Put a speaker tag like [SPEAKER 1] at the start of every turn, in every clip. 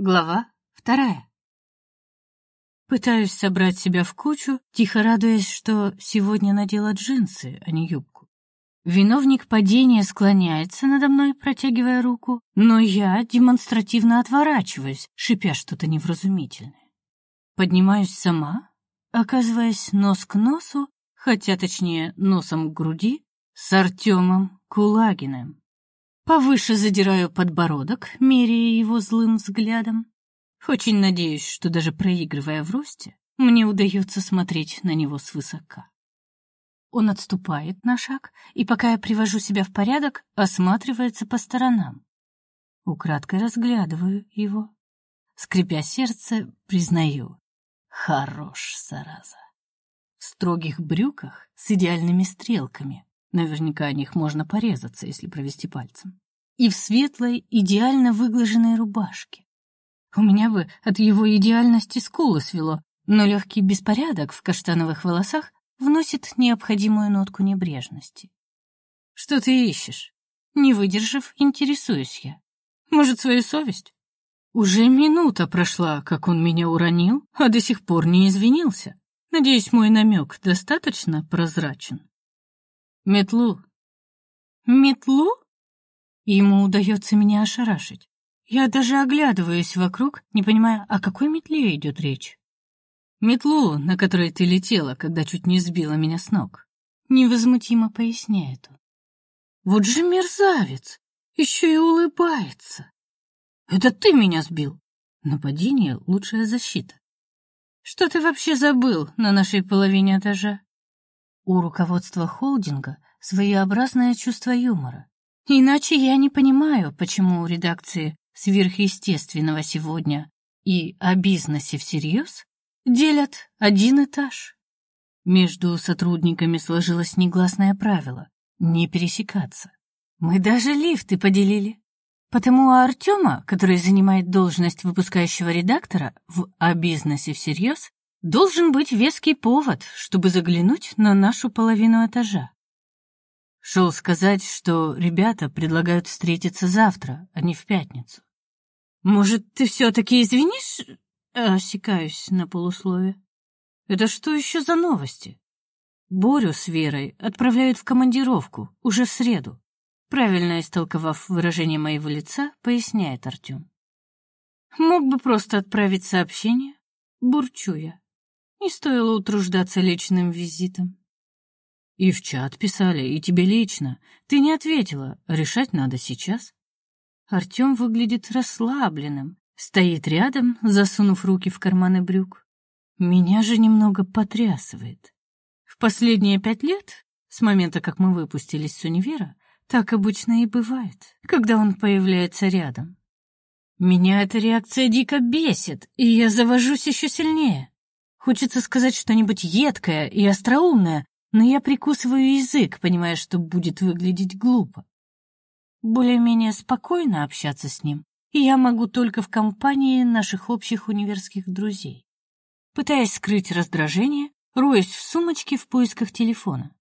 [SPEAKER 1] Глава вторая. Пытаюсь собрать себя в кучу, тихо радуясь, что сегодня надела джинсы, а не юбку. Виновник падения склоняется надо мной, протягивая руку, но я демонстративно отворачиваюсь, шипя что-то невразумительное. Поднимаюсь сама, оказываясь нос к носу, хотя точнее носом к груди, с Артемом Кулагиным. Повыше задираю подбородок, меряя его злым взглядом. Очень надеюсь, что даже проигрывая в росте, мне удается смотреть на него свысока. Он отступает на шаг, и пока я привожу себя в порядок, осматривается по сторонам. Украдкой разглядываю его. Скрипя сердце, признаю. Хорош, зараза. В строгих брюках с идеальными стрелками, Наверняка о них можно порезаться, если провести пальцем. И в светлой, идеально выглаженной рубашке. У меня бы от его идеальности скулы свело, но легкий беспорядок в каштановых волосах вносит необходимую нотку небрежности. Что ты ищешь? Не выдержав, интересуюсь я. Может, свою совесть? Уже минута прошла, как он меня уронил, а до сих пор не извинился. Надеюсь, мой намек достаточно прозрачен. Метлу. Метлу? Ему удается меня ошарашить. Я даже оглядываюсь вокруг, не понимая, о какой метле идет речь. Метлу, на которой ты летела, когда чуть не сбила меня с ног. Невозмутимо поясняет он. Вот же мерзавец, еще и улыбается. Это ты меня сбил. Нападение — лучшая защита. Что ты вообще забыл на нашей половине этажа? У руководства холдинга своеобразное чувство юмора. Иначе я не понимаю, почему у редакции сверхъестественного сегодня и о бизнесе всерьез делят один этаж. Между сотрудниками сложилось негласное правило не пересекаться. Мы даже лифты поделили. Потому у Артема, который занимает должность выпускающего редактора в «О бизнесе всерьез», Должен быть веский повод, чтобы заглянуть на нашу половину этажа. Шел сказать, что ребята предлагают встретиться завтра, а не в пятницу. Может, ты все-таки извинишь? Осекаюсь на полуслове. Это что еще за новости? Борю с Верой отправляют в командировку уже в среду. Правильно истолковав выражение моего лица, поясняет Артем. Мог бы просто отправить сообщение, бурчу я. Не стоило утруждаться личным визитом. И в чат писали, и тебе лично. Ты не ответила, решать надо сейчас. Артем выглядит расслабленным, стоит рядом, засунув руки в карманы брюк. Меня же немного потрясывает. В последние пять лет, с момента, как мы выпустились с универа, так обычно и бывает, когда он появляется рядом. Меня эта реакция дико бесит, и я завожусь еще сильнее. Хочется сказать что-нибудь едкое и остроумное, но я прикусываю язык, понимая, что будет выглядеть глупо. Более-менее спокойно общаться с ним, я могу только в компании наших общих универских друзей. Пытаясь скрыть раздражение, роюсь в сумочке в поисках телефона.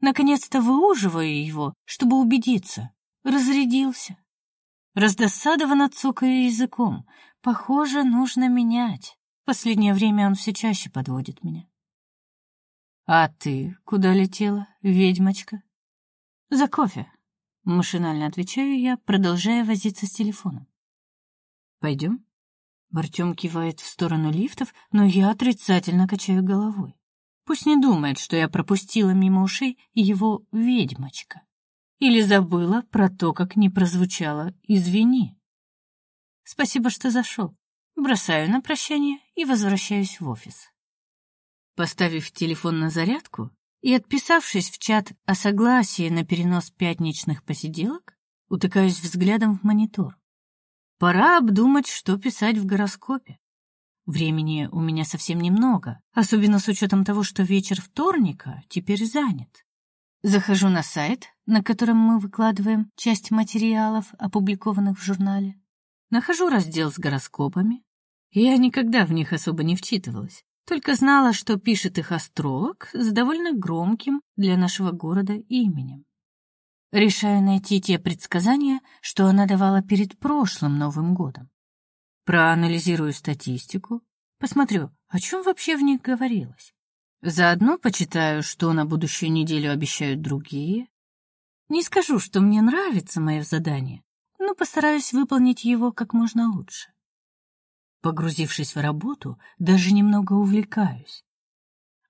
[SPEAKER 1] Наконец-то выуживаю его, чтобы убедиться. Разрядился. Раздосадованно цокаю языком. Похоже, нужно менять. Последнее время он все чаще подводит меня. А ты куда летела, ведьмочка? За кофе. Машинально отвечаю я, продолжая возиться с телефоном. Пойдем? Артем кивает в сторону лифтов, но я отрицательно качаю головой. Пусть не думает, что я пропустила мимо ушей его ведьмочка. Или забыла про то, как не прозвучало «извини». Спасибо, что зашел. Бросаю на прощание и возвращаюсь в офис. Поставив телефон на зарядку и отписавшись в чат о согласии на перенос пятничных посиделок, утыкаюсь взглядом в монитор. Пора обдумать, что писать в гороскопе. Времени у меня совсем немного, особенно с учетом того, что вечер вторника теперь занят. Захожу на сайт, на котором мы выкладываем часть материалов, опубликованных в журнале. Нахожу раздел с гороскопами. Я никогда в них особо не вчитывалась, только знала, что пишет их астролог с довольно громким для нашего города именем. Решаю найти те предсказания, что она давала перед прошлым Новым годом. проанализирую статистику, посмотрю, о чем вообще в них говорилось. Заодно почитаю, что на будущую неделю обещают другие. Не скажу, что мне нравится мое задание, но постараюсь выполнить его как можно лучше. Погрузившись в работу, даже немного увлекаюсь.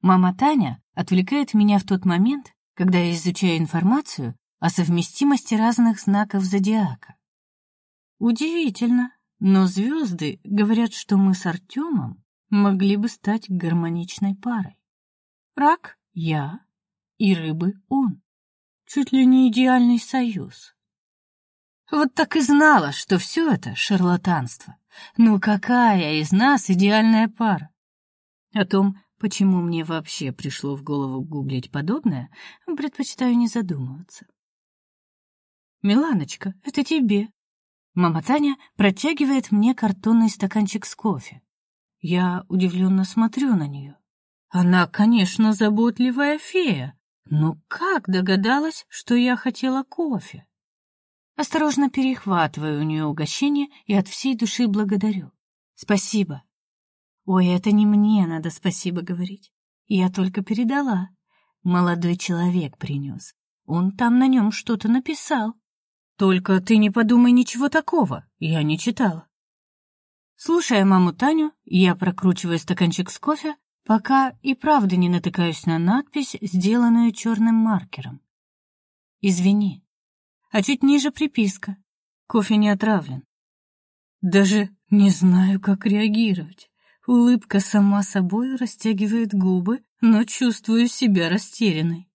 [SPEAKER 1] Мама Таня отвлекает меня в тот момент, когда я изучаю информацию о совместимости разных знаков зодиака. Удивительно, но звезды говорят, что мы с Артемом могли бы стать гармоничной парой. Рак — я, и рыбы — он. Чуть ли не идеальный союз. Вот так и знала, что все это шарлатанство. Ну какая из нас идеальная пара? О том, почему мне вообще пришло в голову гуглить подобное, предпочитаю не задумываться. Миланочка, это тебе. Мама Таня протягивает мне картонный стаканчик с кофе. Я удивленно смотрю на нее. Она, конечно, заботливая фея, но как догадалась, что я хотела кофе? Осторожно перехватываю у нее угощение и от всей души благодарю. Спасибо. Ой, это не мне надо спасибо говорить. Я только передала. Молодой человек принес. Он там на нем что-то написал. Только ты не подумай ничего такого, я не читала. Слушая маму Таню, я прокручиваю стаканчик с кофе, пока и правда не натыкаюсь на надпись, сделанную черным маркером. Извини а чуть ниже приписка. Кофе не отравлен. Даже не знаю, как реагировать. Улыбка сама собой растягивает губы, но чувствую себя растерянной.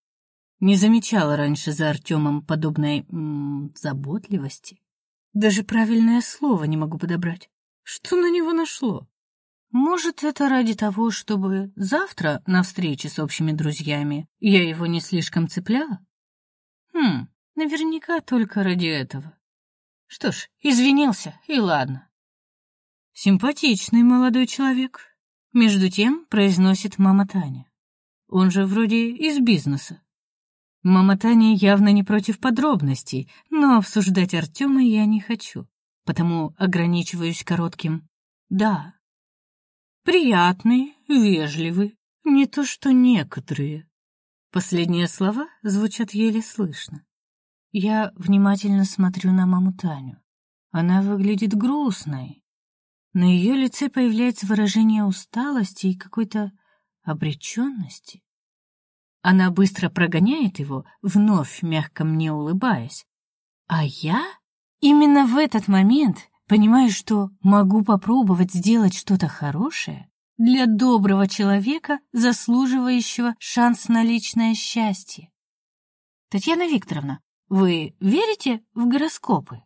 [SPEAKER 1] Не замечала раньше за Артемом подобной м -м, заботливости. Даже правильное слово не могу подобрать. Что на него нашло? Может, это ради того, чтобы завтра на встрече с общими друзьями я его не слишком цепляла? Хм, Наверняка только ради этого. Что ж, извинился, и ладно. Симпатичный молодой человек. Между тем произносит мама Таня. Он же вроде из бизнеса. Мама Таня явно не против подробностей, но обсуждать Артема я не хочу, потому ограничиваюсь коротким «да». Приятный, вежливый, не то что некоторые. Последние слова звучат еле слышно. Я внимательно смотрю на маму Таню. Она выглядит грустной. На ее лице появляется выражение усталости и какой-то обреченности. Она быстро прогоняет его, вновь мягко мне улыбаясь. А я именно в этот момент понимаю, что могу попробовать сделать что-то хорошее для доброго человека, заслуживающего шанс на личное счастье. Татьяна Викторовна, вы верите в гороскопы?